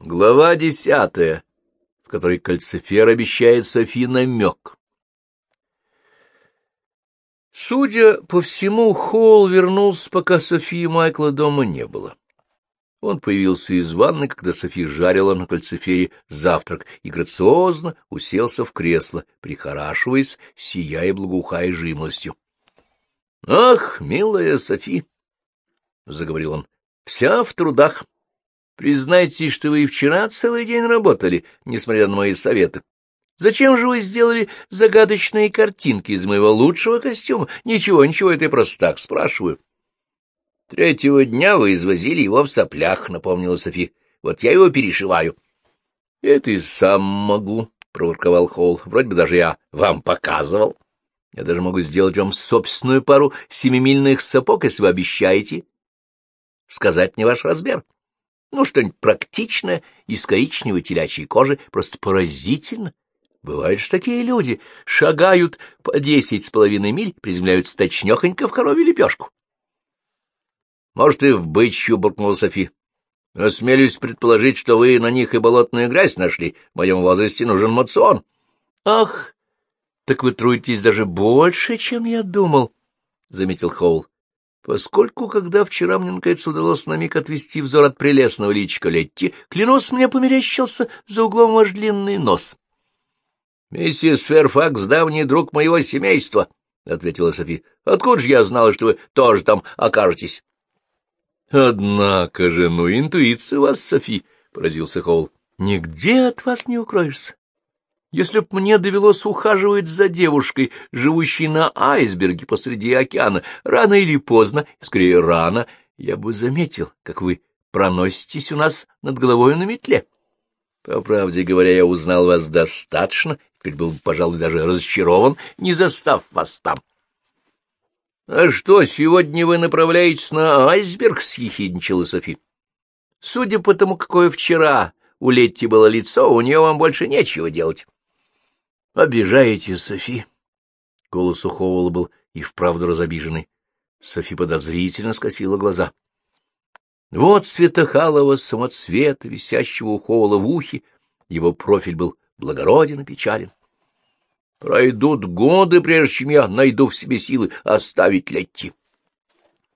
Глава десятая, в которой кальцифер обещает Софи намек. Судя по всему, Холл вернулся, пока Софии и Майкла дома не было. Он появился из ванны, когда Софи жарила на кальцифере завтрак, и грациозно уселся в кресло, прихорашиваясь, сияя благоухая жимлостью. — Ах, милая Софи! — заговорил он. — Вся в трудах. Признайтесь, что вы и вчера целый день работали, несмотря на мои советы. Зачем же вы сделали загадочные картинки из моего лучшего костюма? Ничего, ничего, это я просто так спрашиваю. Третьего дня вы извозили его в соплях, — напомнила Софи. Вот я его перешиваю. — Это и сам могу, — проворковал Холл. — Вроде бы даже я вам показывал. Я даже могу сделать вам собственную пару семимильных сапог, если вы обещаете сказать мне ваш размер. — ну, что-нибудь практичное, из коричневой телячьей кожи, просто поразительно. Бывают же такие люди, шагают по десять с половиной миль, приземляются точнёхонько в коровью лепешку. Может, и в бычью, — буркнула Софи. Осмелюсь предположить, что вы на них и болотную грязь нашли. В моем возрасте нужен мацион. Ах, так вы трудитесь даже больше, чем я думал, — заметил Хоул поскольку, когда вчера мне, наконец, удалось на миг отвести взор от прелестного личика Летти, клянусь, мне померещился за углом ваш длинный нос. — Миссис Ферфакс — давний друг моего семейства, — ответила Софи. — Откуда же я знала, что вы тоже там окажетесь? — Однако же, ну, интуиция у вас, Софи, — поразился Холл. — Нигде от вас не укроешься. Если б мне довелось ухаживать за девушкой, живущей на айсберге посреди океана, рано или поздно, скорее рано, я бы заметил, как вы проноситесь у нас над головой на метле. По правде говоря, я узнал вас достаточно, теперь был, пожалуй, даже разочарован, не застав вас там. — А что, сегодня вы направляетесь на айсберг? — съехидничала Софи. — Судя по тому, какое вчера у Летти было лицо, у нее вам больше нечего делать. Обижаете, Софи? Голос у Хоула был и вправду разобиженный. Софи подозрительно скосила глаза. Вот светохалого самоцвета, висящего у Хоула в ухе, его профиль был благороден и печален. Пройдут годы, прежде чем я найду в себе силы оставить Летти.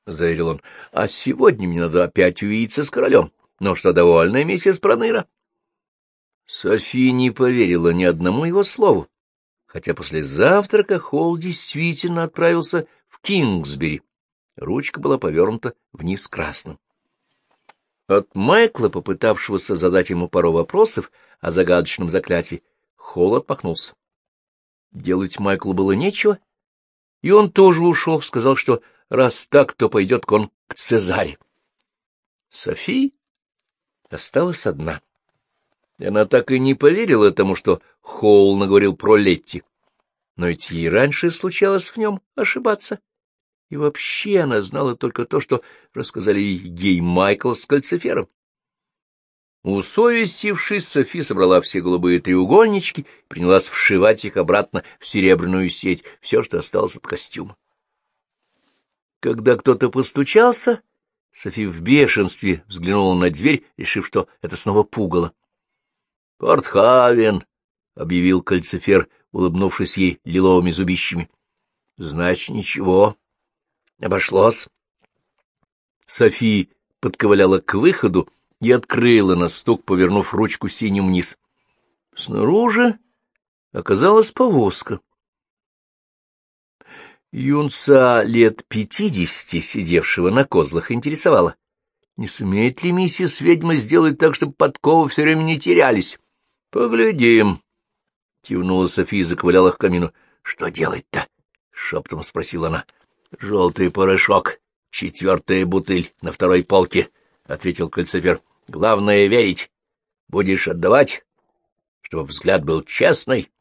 — заявил он. — А сегодня мне надо опять увидеться с королем. Ну что, довольная, миссис Проныра? София не поверила ни одному его слову хотя после завтрака Холл действительно отправился в Кингсбери. Ручка была повернута вниз красным. От Майкла, попытавшегося задать ему пару вопросов о загадочном заклятии, Холл отпахнулся. Делать Майклу было нечего, и он тоже ушел, сказал, что раз так, то пойдет он к Цезаре. Софи осталась одна. И она так и не поверила тому, что Хоул наговорил про Летти. Но ведь ей раньше случалось в нем ошибаться. И вообще она знала только то, что рассказали ей Майкл с кальцифером. Усовестившись, Софи собрала все голубые треугольнички и принялась вшивать их обратно в серебряную сеть, все, что осталось от костюма. Когда кто-то постучался, Софи в бешенстве взглянула на дверь, решив, что это снова пугало. — Портхавен! — объявил кальцифер, улыбнувшись ей лиловыми зубищами. — Значит, ничего. Обошлось. София подковыляла к выходу и открыла на стук, повернув ручку синим вниз. Снаружи оказалась повозка. Юнца лет пятидесяти, сидевшего на козлах, интересовала, не сумеет ли миссис ведьма сделать так, чтобы подковы все время не терялись. — Поглядим, — кивнула София и заковыляла к камину. — Что делать-то? — шептом спросила она. — Желтый порошок, четвертая бутыль на второй полке, — ответил кольцефер. — Главное — верить. Будешь отдавать, чтобы взгляд был честный,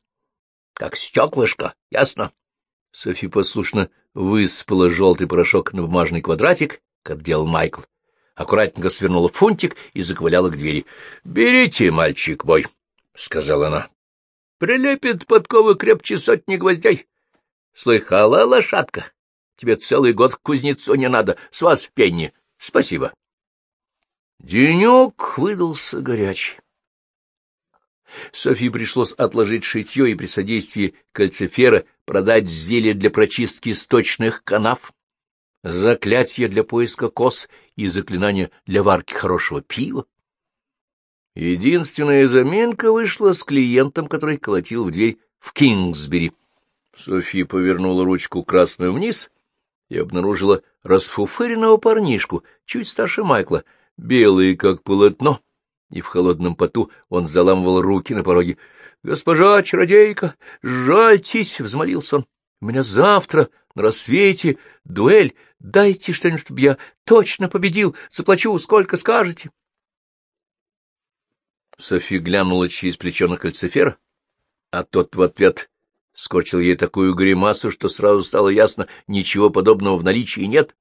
как стеклышко, ясно? Софи послушно высыпала желтый порошок на бумажный квадратик, как делал Майкл. Аккуратненько свернула фунтик и заковыляла к двери. — Берите, мальчик мой, — сказала она. Прилепит подковы крепче сотни гвоздей. Слыхала, лошадка? Тебе целый год к кузнецу не надо. С вас пенни. Спасибо. Денек выдался горячий. Софии пришлось отложить шитье и при содействии кальцифера продать зелье для прочистки сточных канав, заклятие для поиска коз и заклинание для варки хорошего пива. Единственная заминка вышла с клиентом, который колотил в дверь в Кингсбери. София повернула ручку красную вниз и обнаружила расфуфыренного парнишку, чуть старше Майкла, белый как полотно, и в холодном поту он заламывал руки на пороге. — Госпожа чародейка, жальтесь! — взмолился он. — У меня завтра на рассвете дуэль. Дайте что-нибудь, чтобы я точно победил. Заплачу, сколько скажете. Софи глянула через плечо на кальцифера, а тот в ответ скорчил ей такую гримасу, что сразу стало ясно, ничего подобного в наличии нет.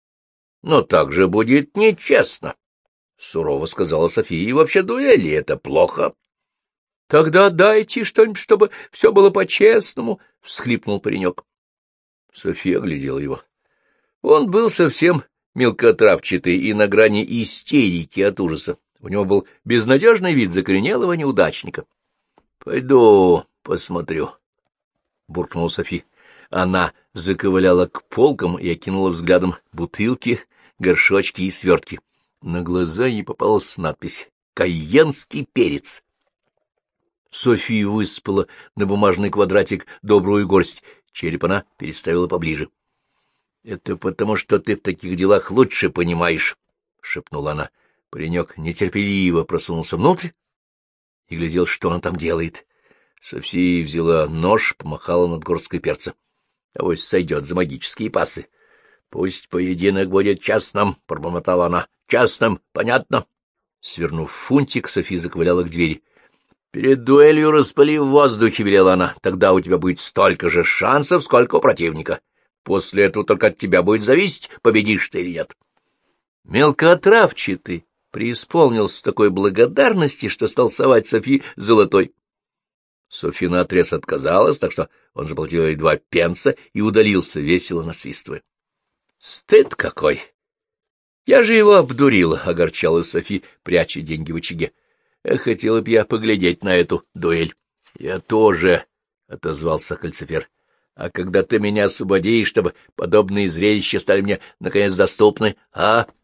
— Но так же будет нечестно, — сурово сказала София, — и вообще дуэли — это плохо. — Тогда дайте что-нибудь, чтобы все было по-честному, — всхлипнул паренек. София глядела его. Он был совсем мелкотравчатый и на грани истерики от ужаса. У него был безнадежный вид закоренелого неудачника. — Пойду посмотрю, — буркнула Софи. Она заковыляла к полкам и окинула взглядом бутылки, горшочки и свертки. На глаза ей попалась надпись «Кайенский перец». София высыпала на бумажный квадратик добрую горсть. Череп она переставила поближе. — Это потому, что ты в таких делах лучше понимаешь, — шепнула она. Паренек нетерпеливо просунулся внутрь и глядел, что он там делает. София взяла нож, помахала над горсткой перца. Авось сойдет за магические пасы. — Пусть поединок будет частным, — пробормотала она. — Частным, понятно? Свернув фунтик, София заковыляла к двери. — Перед дуэлью распыли в воздухе, — велела она. — Тогда у тебя будет столько же шансов, сколько у противника. После этого только от тебя будет зависеть, победишь ты или нет. — Мелкотравчатый, преисполнился такой благодарности, что стал совать Софи золотой. Софи наотрез отказалась, так что он заплатил ей два пенса и удалился, весело насвистывая. — Стыд какой! Я же его обдурила, — огорчалась Софи, пряча деньги в очаге. — Хотела б я поглядеть на эту дуэль. — Я тоже, — отозвался кальцифер. — А когда ты меня освободишь, чтобы подобные зрелища стали мне, наконец, доступны, а? —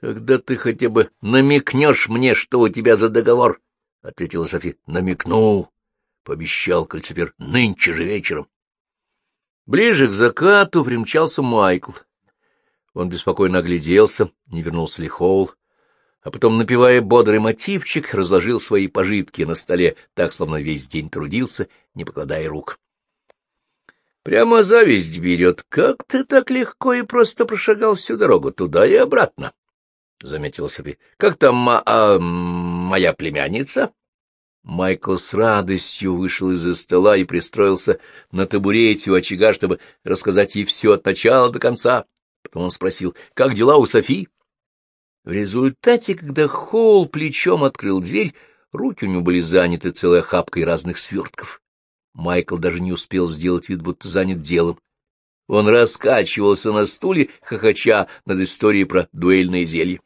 Когда ты хотя бы намекнешь мне, что у тебя за договор, — ответила Софи. — Намекну, — пообещал кольцепер, — нынче же вечером. Ближе к закату примчался Майкл. Он беспокойно огляделся, не вернулся ли Хоул, а потом, напевая бодрый мотивчик, разложил свои пожитки на столе, так, словно весь день трудился, не покладая рук. Прямо зависть берет. Как ты так легко и просто прошагал всю дорогу туда и обратно? — заметила Софи. — Как там ма а, моя племянница? Майкл с радостью вышел из-за стола и пристроился на табурете у очага, чтобы рассказать ей все от начала до конца. Потом он спросил, как дела у Софи? В результате, когда Холл плечом открыл дверь, руки у него были заняты целой охапкой разных свертков. Майкл даже не успел сделать вид, будто занят делом. Он раскачивался на стуле, хохоча над историей про дуэльное зелье.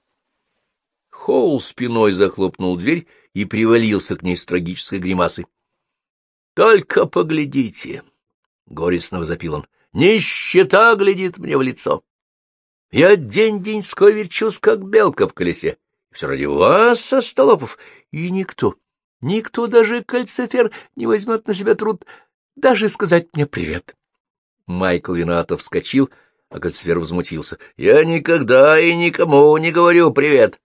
Хоул спиной захлопнул дверь и привалился к ней с трагической гримасой. — Только поглядите! — горестно возопил он. — Нищета глядит мне в лицо. Я день-деньской верчусь, как белка в колесе. Все ради вас, Остолопов. И никто, никто, даже кальцифер, не возьмет на себя труд даже сказать мне привет. Майкл виновато вскочил, а кальцифер возмутился. — Я никогда и никому не говорю привет.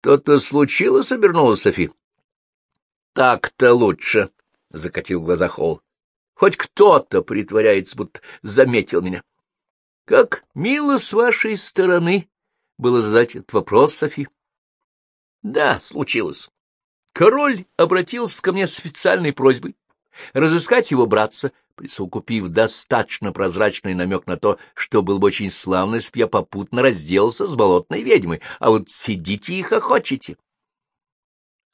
Что-то случилось, — обернулась Софи. — Так-то лучше, — закатил глаза Холл. — Хоть кто-то притворяется, будто заметил меня. — Как мило с вашей стороны было задать этот вопрос, Софи. — Да, случилось. Король обратился ко мне с официальной просьбой разыскать его братца, присовокупив достаточно прозрачный намек на то, что был бы очень славно, если я попутно разделался с болотной ведьмой, а вот сидите и хохочете.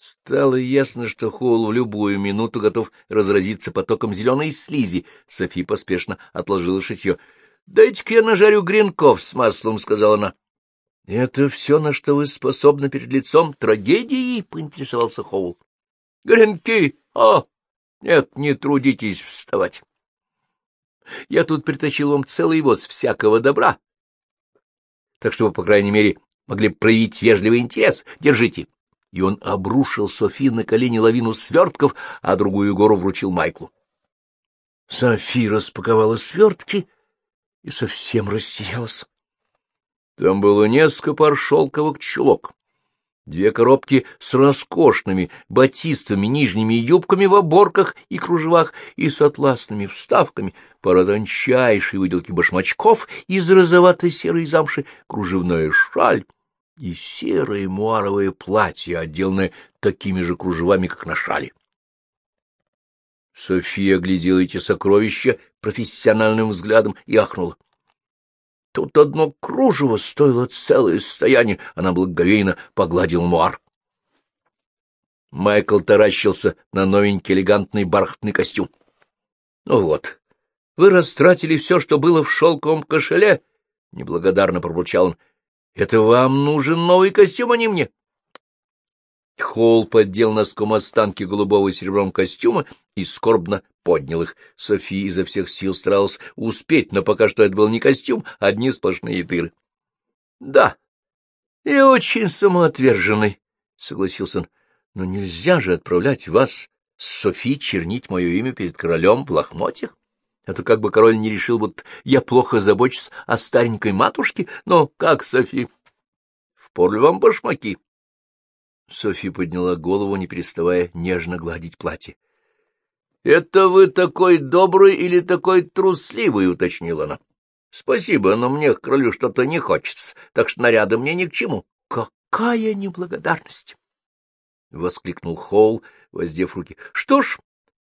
Стало ясно, что Холл в любую минуту готов разразиться потоком зеленой слизи. Софи поспешно отложила шитье. — Дайте-ка я нажарю гренков с маслом, — сказала она. — Это все, на что вы способны перед лицом трагедии? — поинтересовался Хоул. — Гренки! А! Нет, не трудитесь вставать. Я тут притащил вам целый воз всякого добра. Так что вы, по крайней мере, могли проявить вежливый интерес. Держите. И он обрушил Софи на колени лавину свертков, а другую гору вручил Майклу. Софи распаковала свертки и совсем растерялась. Там было несколько пар шелковых чулок, две коробки с роскошными батистовыми нижними юбками в оборках и кружевах и с атласными вставками, пара тончайшей выделки башмачков из розоватой серой замши, кружевная шаль и серое муаровое платье, отделанное такими же кружевами, как на шале. София глядела эти сокровища профессиональным взглядом и ахнула. Тут одно кружево стоило целое состояние, она благоговейно погладила муар. Майкл таращился на новенький элегантный бархатный костюм. — Ну вот, вы растратили все, что было в шелковом кошеле, — неблагодарно пробурчал он. — Это вам нужен новый костюм, а не мне. Холл поддел носком останки голубого и серебром костюма и скорбно поднял их. София изо всех сил старалась успеть, но пока что это был не костюм, а одни сплошные дыры. — Да, я очень самоотверженный, — согласился он, — но нельзя же отправлять вас Софи чернить мое имя перед королем в лохмотьях. А то как бы король не решил, будто я плохо забочусь о старенькой матушке, но как, Софи? Впорли вам башмаки? Софи подняла голову, не переставая нежно гладить платье. — Это вы такой добрый или такой трусливый? — уточнила она. — Спасибо, но мне к королю что-то не хочется, так что наряды мне ни к чему. — Какая неблагодарность! — воскликнул Холл, воздев руки. — Что ж,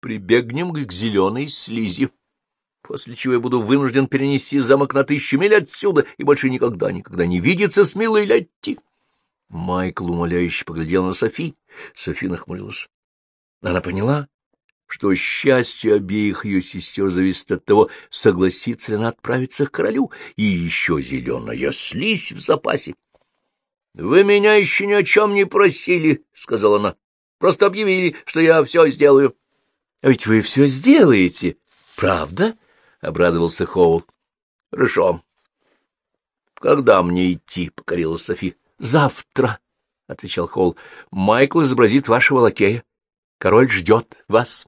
прибегнем к зеленой слизи, после чего я буду вынужден перенести замок на тысячу миль отсюда и больше никогда-никогда не видеться с милой Летти. Майкл умоляюще поглядел на Софи. Софи нахмурилась. Она поняла, что счастье обеих ее сестер зависит от того, согласится ли она отправиться к королю, и еще зеленая слизь в запасе. — Вы меня еще ни о чем не просили, — сказала она. — Просто объявили, что я все сделаю. — А ведь вы все сделаете, правда? — обрадовался Хоул. — Хорошо. — Когда мне идти? — покорила Софи. — Завтра, — отвечал Холл. — Майкл изобразит вашего лакея. Король ждет вас.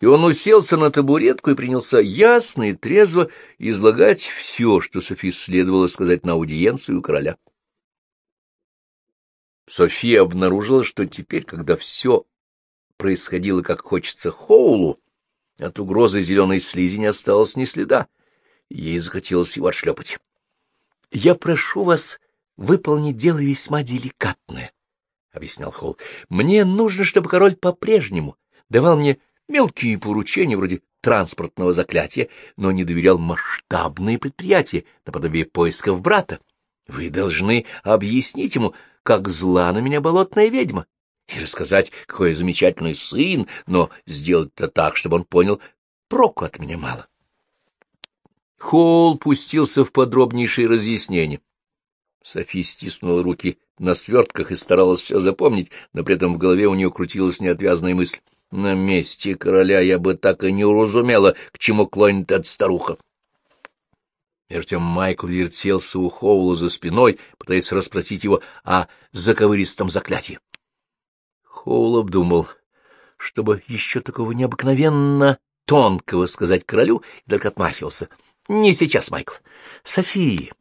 И он уселся на табуретку и принялся ясно и трезво излагать все, что Софи следовало сказать на аудиенцию у короля. София обнаружила, что теперь, когда все происходило, как хочется Хоулу, от угрозы зеленой слизи не осталось ни следа. Ей захотелось его отшлепать. — Я прошу вас выполнить дело весьма деликатное, — объяснял Холл. — Мне нужно, чтобы король по-прежнему давал мне мелкие поручения вроде транспортного заклятия, но не доверял масштабные предприятия, наподобие поисков брата. Вы должны объяснить ему, как зла на меня болотная ведьма, и рассказать, какой я замечательный сын, но сделать это так, чтобы он понял, проку от меня мало. Холл пустился в подробнейшие разъяснения. Софи стиснула руки на свертках и старалась все запомнить, но при этом в голове у нее крутилась неотвязная мысль. На месте короля я бы так и не уразумела, к чему клонит эта старуха. Между тем Майкл вертелся у Хоула за спиной, пытаясь расспросить его о заковыристом заклятии. Хоул обдумал, чтобы еще такого необыкновенно тонкого сказать королю, и только отмахивался. — Не сейчас, Майкл. София,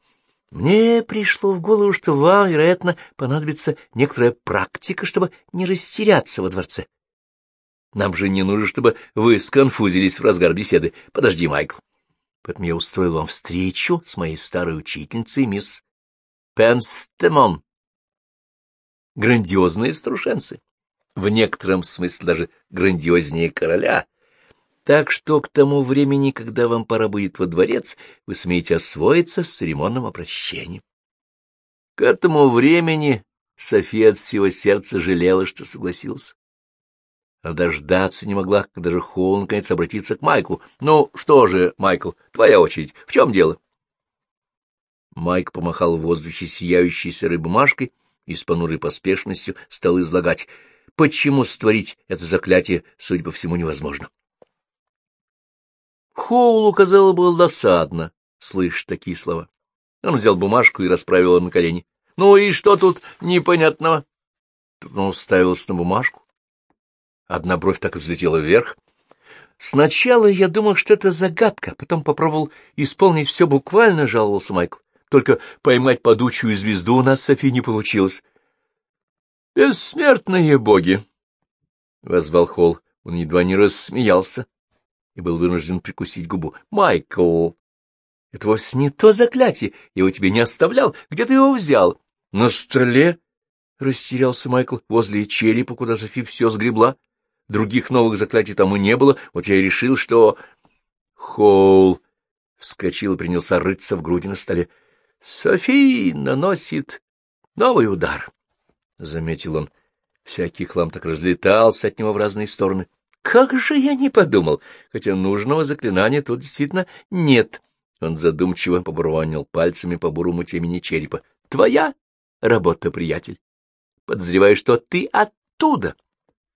мне пришло в голову, что вам, вероятно, понадобится некоторая практика, чтобы не растеряться во дворце. Нам же не нужно, чтобы вы сконфузились в разгар беседы. Подожди, Майкл. Поэтому я устроил вам встречу с моей старой учительницей, мисс Пенстемон. Грандиозные струшенцы. В некотором смысле даже грандиознее короля. Так что к тому времени, когда вам пора будет во дворец, вы сумеете освоиться с церемонным обращением. К этому времени София от всего сердца жалела, что согласился. Она дождаться не могла, когда же Холл наконец обратиться к Майклу. — Ну, что же, Майкл, твоя очередь. В чем дело? Майк помахал в воздухе сияющей серой бумажкой и с понурой поспешностью стал излагать, почему створить это заклятие, судя по всему, невозможно. Хоулу, казалось, было досадно слышать такие слова. Он взял бумажку и расправил ее на колени. — Ну и что тут непонятного? Он уставился на бумажку. Одна бровь так и взлетела вверх. Сначала я думал, что это загадка, потом попробовал исполнить все буквально, — жаловался Майкл. Только поймать падучую звезду у нас, Софи, не получилось. — Бессмертные боги! — возвал Холл. Он едва не рассмеялся и был вынужден прикусить губу. — Майкл! Это вовсе не то заклятие, я его тебе не оставлял. Где ты его взял? — На столе, — растерялся Майкл, — возле черепа, куда Софи все сгребла. Других новых заклятий там и не было, вот я и решил, что... Холл вскочил и принялся рыться в груди на столе. — Софи наносит новый удар, — заметил он. Всякий хлам так разлетался от него в разные стороны. Как же я не подумал, хотя нужного заклинания тут действительно нет. Он задумчиво побурванил пальцами по бурому темени черепа. — Твоя работа, приятель. Подозреваю, что ты оттуда.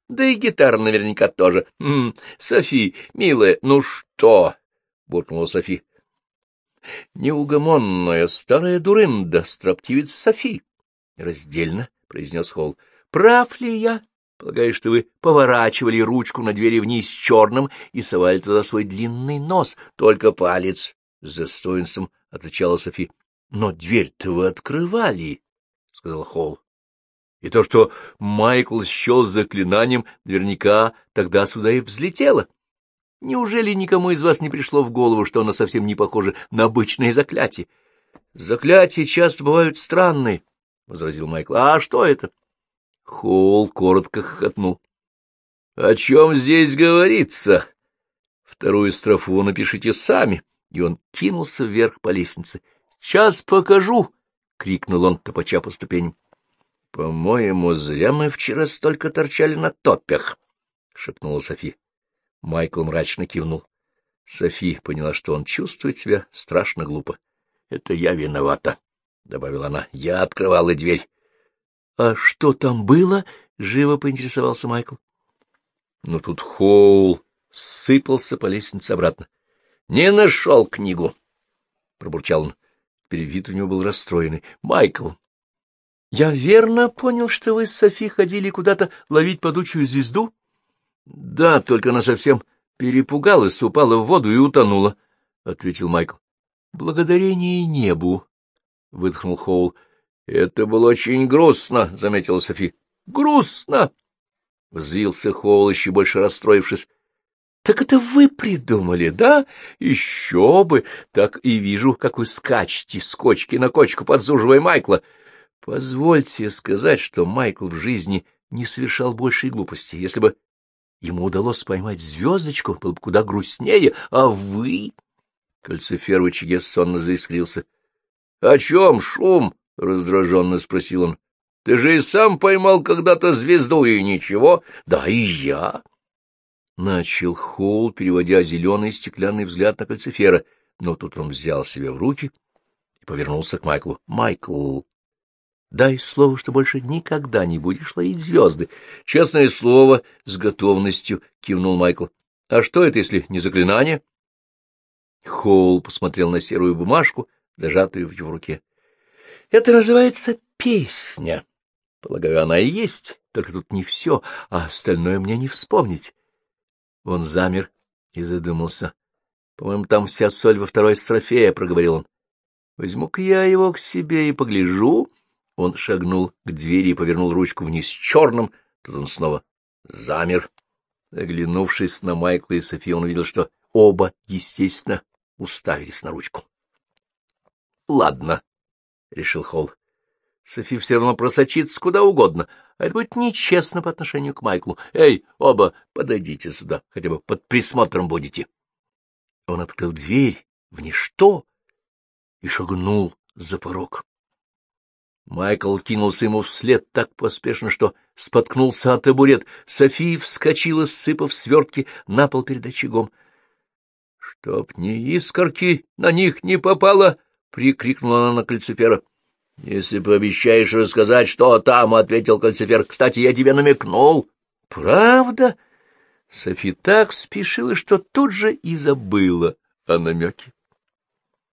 Да и гитара наверняка тоже. М -м, Софи, милая, ну что? — буркнула Софи. — Неугомонная старая дурында, строптивец Софи. — Раздельно, — произнес Холл. — Прав ли я? Полагаю, что вы поворачивали ручку на двери вниз черным и совали туда свой длинный нос, только палец. С достоинством отвечала Софи. — Но дверь-то вы открывали, — сказал Холл. И то, что Майкл счел заклинанием, наверняка тогда сюда и взлетело. Неужели никому из вас не пришло в голову, что оно совсем не похоже на обычное заклятие? — Заклятия часто бывают странные, — возразил Майкл. — А что это? Холл коротко хохотнул. — О чем здесь говорится? Вторую строфу напишите сами. И он кинулся вверх по лестнице. — Сейчас покажу! — крикнул он, топача по ступеням. — По-моему, зря мы вчера столько торчали на топях, — шепнула Софи. Майкл мрачно кивнул. Софи поняла, что он чувствует себя страшно глупо. — Это я виновата, — добавила она. — Я открывала дверь. А что там было? — живо поинтересовался Майкл. Но тут Хоул сыпался по лестнице обратно. — Не нашел книгу, — пробурчал он. Теперь у него был расстроенный. — Майкл, я верно понял, что вы с Софи ходили куда-то ловить падучую звезду? — Да, только она совсем перепугалась, упала в воду и утонула, — ответил Майкл. — Благодарение небу, — выдохнул Хоул. — Это было очень грустно, — заметила Софи. — Грустно! — взвился Хоул, больше расстроившись. — Так это вы придумали, да? Еще бы! Так и вижу, как вы скачете с кочки на кочку, подзуживая Майкла. Позвольте сказать, что Майкл в жизни не совершал большей глупости. Если бы ему удалось поймать звездочку, было бы куда грустнее, а вы... Кольцефер в очаге сонно заискрился. — О чем шум? — раздраженно спросил он. — Ты же и сам поймал когда-то звезду, и ничего. Да и я. Начал Холл, переводя зеленый стеклянный взгляд на кольцефера, но тут он взял себя в руки и повернулся к Майклу. — Майкл, дай слово, что больше никогда не будешь ловить звезды. — Честное слово, — с готовностью кивнул Майкл. — А что это, если не заклинание? Холл посмотрел на серую бумажку, зажатую в руке. Это называется песня. Полагаю, она и есть, только тут не все, а остальное мне не вспомнить. Он замер и задумался. По-моему, там вся соль во второй строфе, — проговорил он. Возьму-ка я его к себе и погляжу. Он шагнул к двери и повернул ручку вниз черным. Тут он снова замер. Оглянувшись на Майкла и Софи, он увидел, что оба, естественно, уставились на ручку. — Ладно, — решил Холл. Софи все равно просочится куда угодно, а это будет нечестно по отношению к Майклу. Эй, оба, подойдите сюда, хотя бы под присмотром будете. Он открыл дверь в ничто и шагнул за порог. Майкл кинулся ему вслед так поспешно, что споткнулся от табурет. София вскочила, сыпав свертки на пол перед очагом. — Чтоб ни искорки на них не попало! — прикрикнула она на кальцифера. — Если пообещаешь рассказать, что там, — ответил кальцифер. — Кстати, я тебе намекнул. — Правда? Софи так спешила, что тут же и забыла о намеке.